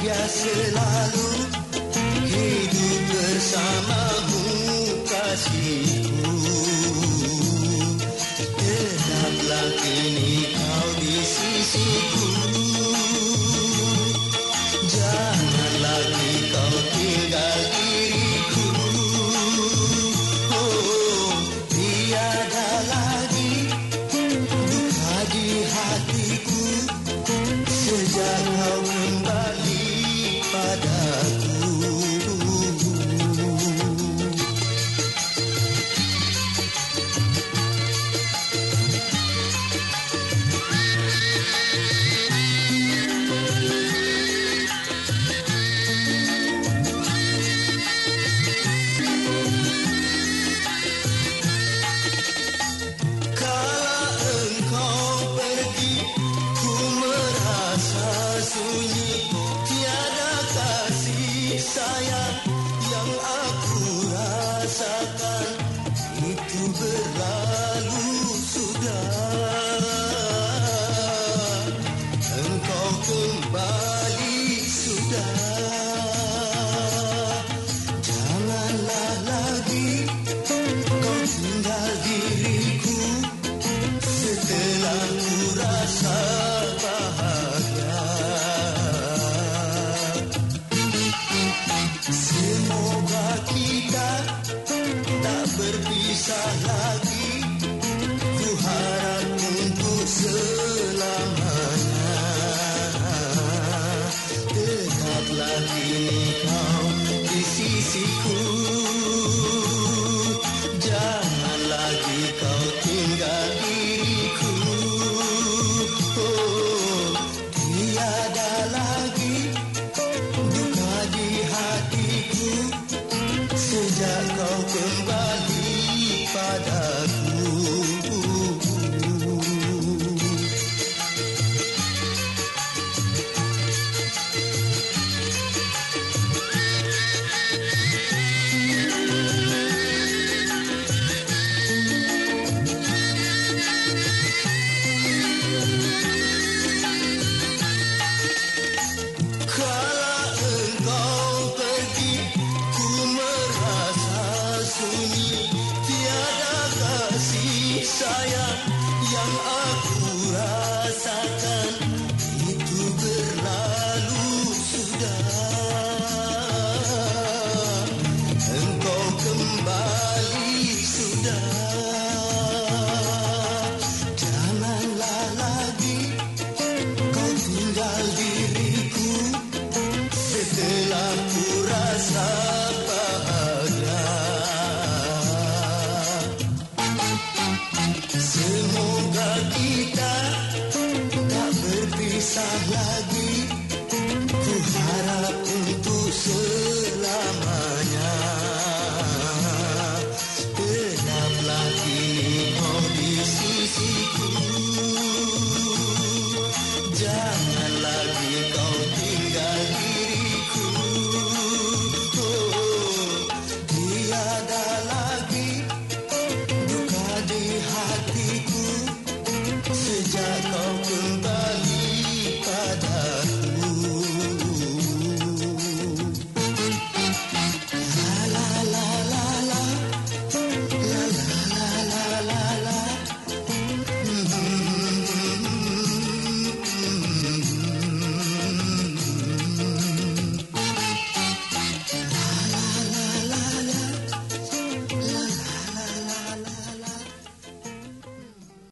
bahagia selalu. Hidup bersamamu kasih harap untuk selamanya Tetaplah kini kau di sisiku. Semoga kita tak berpisah lagi.